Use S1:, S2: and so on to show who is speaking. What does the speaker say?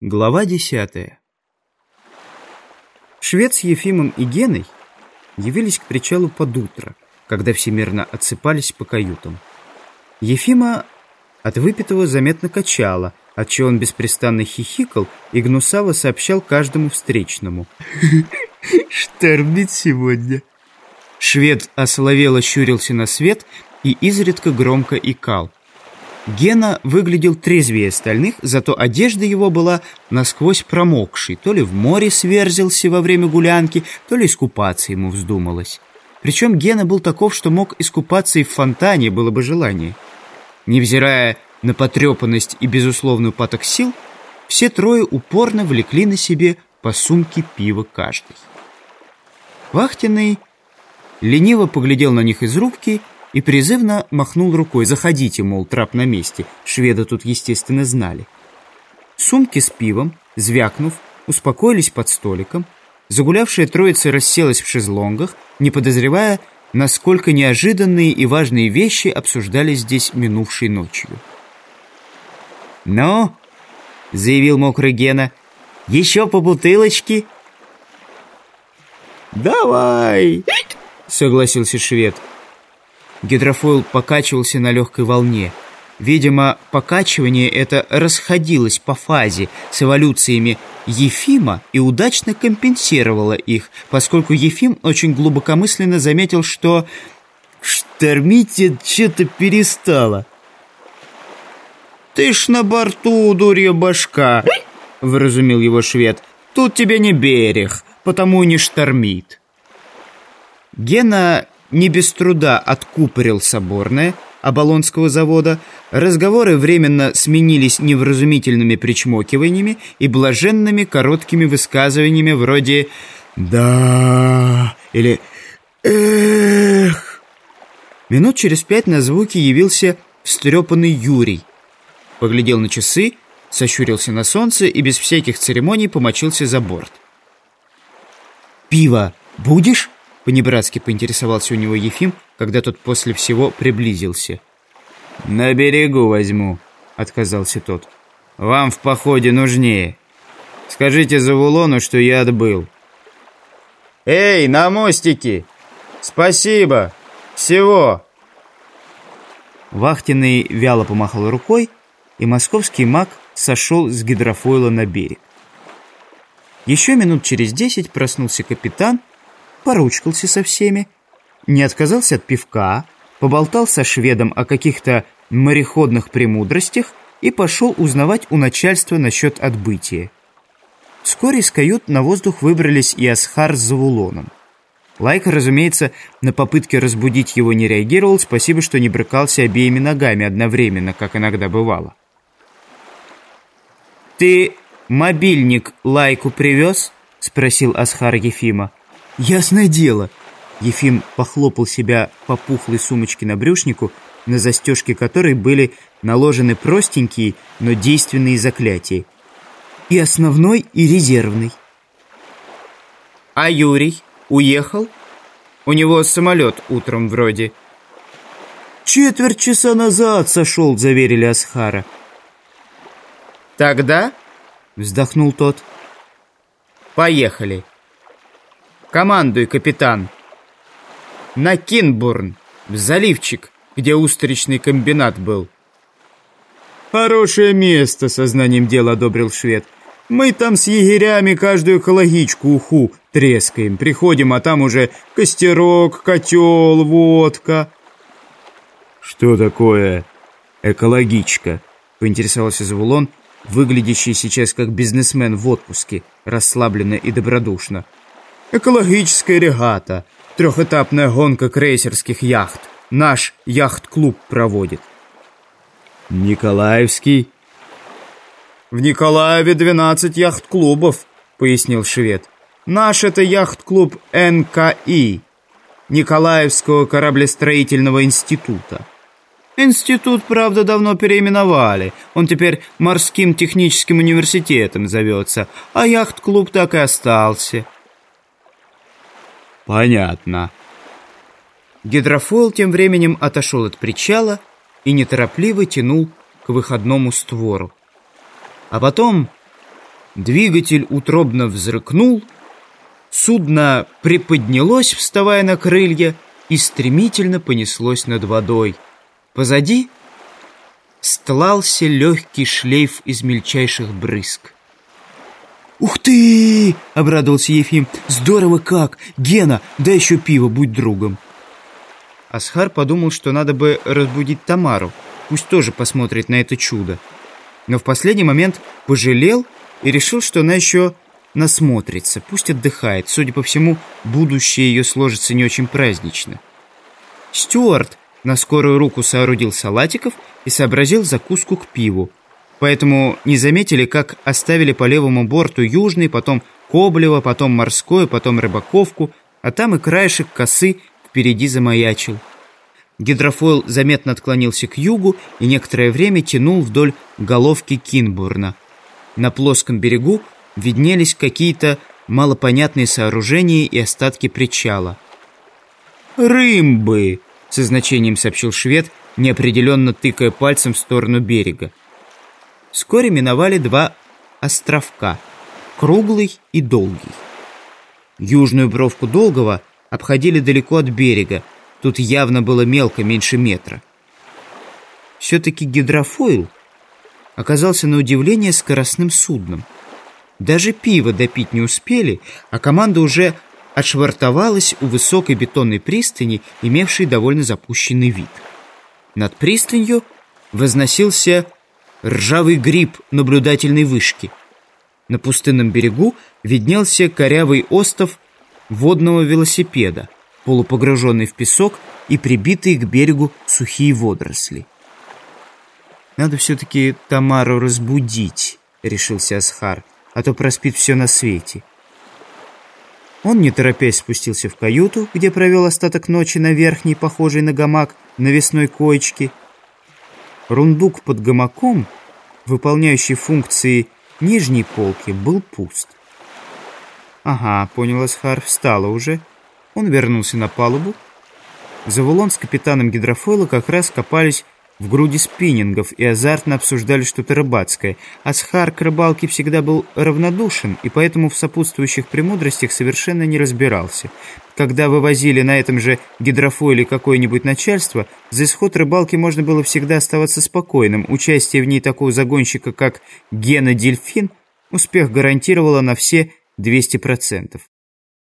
S1: Глава десятая Швед с Ефимом и Геной явились к причалу под утро, когда всемирно отсыпались по каютам. Ефима от выпитого заметно качало, отчего он беспрестанно хихикал и гнусаво сообщал каждому встречному. «Штормит сегодня». Швед осоловело щурился на свет и изредка громко икал. Гена выглядел трезвее остальных, зато одежда его была насквозь промокшей. То ли в море сверзился во время гулянки, то ли искупаться ему вздумалось. Причем Гена был таков, что мог искупаться и в фонтане, было бы желание. Невзирая на потрепанность и безусловную паток сил, все трое упорно влекли на себе по сумке пива каждый. Вахтенный лениво поглядел на них из рубки и призывно махнул рукой. «Заходите, мол, трап на месте». Шведа тут, естественно, знали. Сумки с пивом, звякнув, успокоились под столиком. Загулявшая троица расселась в шезлонгах, не подозревая, насколько неожиданные и важные вещи обсуждались здесь минувшей ночью. «Ну?» — заявил мокрый Гена. «Еще по бутылочке?» «Давай!» — согласился швед. Гидрофойл покачивался на легкой волне. Видимо, покачивание это расходилось по фазе с эволюциями Ефима и удачно компенсировало их, поскольку Ефим очень глубокомысленно заметил, что штормить что-то перестало. «Ты ж на борту, дурья башка!» — выразумил его швед. «Тут тебе не берег, потому и не штормит». Гена не без труда откупорил соборное Оболонского завода, разговоры временно сменились невразумительными причмокиваниями и блаженными короткими высказываниями вроде «да» или «эх». Минут через пять на звуки явился встрепанный Юрий. Поглядел на часы, сощурился на солнце и без всяких церемоний помочился за борт. «Пиво будешь?» Понебратски поинтересовался у него Ефим, когда тот после всего приблизился. «На берегу возьму», — отказался тот. «Вам в походе нужнее. Скажите Завулону, что я отбыл». «Эй, на мостике! Спасибо! Всего!» Вахтенный вяло помахал рукой, и московский маг сошел с гидрофойла на берег. Еще минут через десять проснулся капитан поручкался со всеми, не отказался от пивка, поболтал со шведом о каких-то мореходных премудростях и пошел узнавать у начальства насчет отбытия. Вскоре из кают на воздух выбрались и Асхар с Завулоном. Лайка, разумеется, на попытке разбудить его не реагировал, спасибо, что не брыкался обеими ногами одновременно, как иногда бывало. «Ты мобильник Лайку привез?» — спросил Асхар Ефима. «Ясное дело!» Ефим похлопал себя по пухлой сумочке на брюшнику, на застежке которой были наложены простенькие, но действенные заклятия. И основной, и резервный. «А Юрий уехал? У него самолет утром вроде». «Четверть часа назад сошел», — заверили Асхара. «Тогда?» — вздохнул тот. «Поехали». Командуй, капитан. На Кинбурн, в заливчик, где устричный комбинат был. Хорошее место, сознанием дела одобрил швед. Мы там с егерями каждую экологичку уху трескаем. Приходим, а там уже костерок, котел, водка. Что такое экологичка? Поинтересовался Завулон, выглядящий сейчас как бизнесмен в отпуске, расслабленно и добродушно. Экологическая регата, трехэтапная гонка крейсерских яхт. Наш яхт-клуб проводит. Николаевский? В Николаеве 12 яхт-клубов, пояснил швед. Наш это яхт-клуб НКИ, Николаевского кораблестроительного института. Институт, правда, давно переименовали. Он теперь морским техническим университетом зовется, а яхт-клуб так и остался. «Понятно». Гидрофойл тем временем отошел от причала и неторопливо тянул к выходному створу. А потом Двигатель утробно взрыкнул, судно приподнялось, вставая на крылья, и стремительно понеслось над водой. Позади стлался легкий шлейф из мельчайших брызг. «Ух ты!» — обрадовался Ефим. «Здорово как! Гена, дай еще пиво, будь другом!» Асхар подумал, что надо бы разбудить Тамару. Пусть тоже посмотрит на это чудо. Но в последний момент пожалел и решил, что она еще насмотрится. Пусть отдыхает. Судя по всему, будущее ее сложится не очень празднично. Стюарт на скорую руку соорудил салатиков и сообразил закуску к пиву. Поэтому не заметили, как оставили по левому борту южный, потом Коблево, потом морское, потом рыбаковку, а там и краешек косы впереди замаячил. Гидрофойл заметно отклонился к югу и некоторое время тянул вдоль головки Кинбурна. На плоском берегу виднелись какие-то малопонятные сооружения и остатки причала. «Рымбы!» — со значением сообщил швед, неопределенно тыкая пальцем в сторону берега. Вскоре миновали два островка — круглый и долгий. Южную бровку долгого обходили далеко от берега, тут явно было мелко, меньше метра. Все-таки гидрофойл оказался на удивление скоростным судном. Даже пиво допить не успели, а команда уже отшвартовалась у высокой бетонной пристани, имевшей довольно запущенный вид. Над пристанью возносился ржавый гриб наблюдательной вышки. На пустынном берегу виднелся корявый остов водного велосипеда, полупогруженный в песок и прибитые к берегу сухие водоросли. «Надо все-таки Тамару разбудить», — решился Асхар, «а то проспит все на свете». Он, не торопясь, спустился в каюту, где провел остаток ночи на верхней, похожей на гамак, навесной коечке. Рундук под гамаком, выполняющий функции нижней полки, был пуст. «Ага», — понял Асхар, — «встала уже». Он вернулся на палубу. Завулон с капитаном гидрофойла как раз копались в груди спиннингов и азартно обсуждали что-то рыбацкое. Асхар к рыбалке всегда был равнодушен и поэтому в сопутствующих премудростях совершенно не разбирался. Когда вывозили на этом же гидрофойле какое-нибудь начальство, за исход рыбалки можно было всегда оставаться спокойным. Участие в ней такого загонщика, как Гена Дельфин, успех гарантировало на все 200%.